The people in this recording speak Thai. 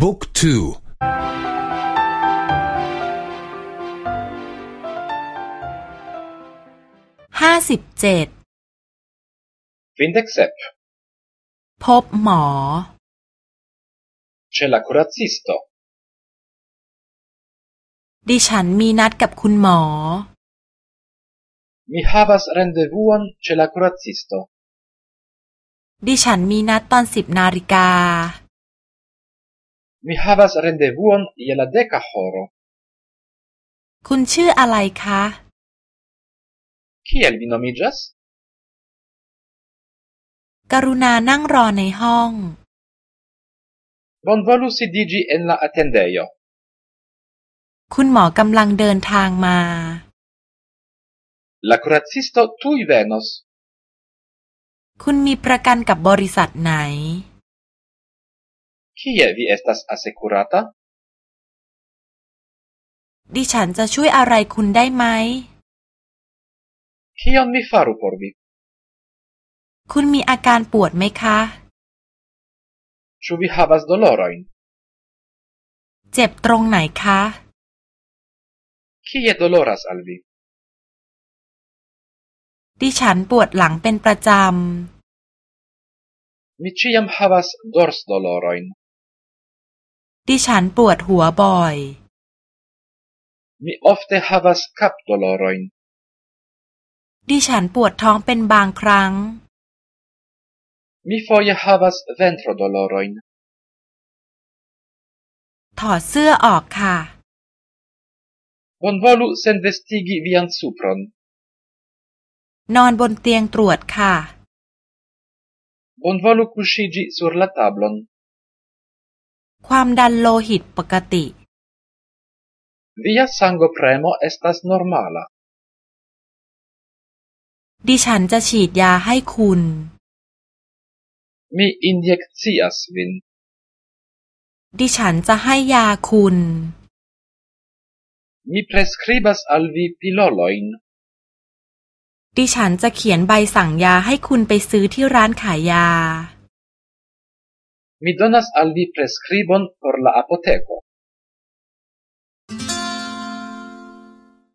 บุ๊กทู ห้าสิบเจ็ดฟินเด็กเซปพบหมอ เชลาคูราซิสโต ดิฉันมีนัดกับคุณหมอ มีฮาบัสเรนเดวูนเชลา a ูร r a c i s t ดิฉันมีนัดตอนสิบนาฬิกา Mi havas rendevuon je la deka horo. คุณชื่ออะไรคะ Kiel vi nomiĝas? กรุณานั่งรอในห้อง Bonvolu sidiĝi en la atendejo. คุณหมอกำลังเดินทางมา La kuracisto tuj venos. คุณมีประกันกับบริษัทไหน Kie vi estas asekurata? ดิฉันจะช่วยอะไรคุณได้ไหม Kion mi faru por vi? คุณมีอาการปวดไหมคะ Ĉu vi havas dolorojn? เจ็บตรงไหนคะ Kie doloras al vi? ดิฉันปวดหลังเป็นประจำ Mi ĉiam havas dorsdolorojn. ดิฉันปวดหัวบ่อย Mi ofte havas kapdolorojn. ดิฉันปวดท้องเป็นบางครั้ง Mi foje havas ventrodolorojn. ถอดเสื้อออกค่ะ Bonvolu senvestigi vian supron. นอนบนเตียงตรวจค่ะ Bonvolu kuŝiĝi sur la tablon. ความดันโลหิตปกติ Via sangopremo estas normala ดิฉันจะฉีดยาให้คุณ Mi injekcias vin ดิฉันจะให้ยาคุณ Mi prescribas al vi pilolojn ดิฉันจะเขียนใบสั่งยาให้คุณไปซื้อที่ร้านขายยา mi donas al vi prescribon por la apoteco.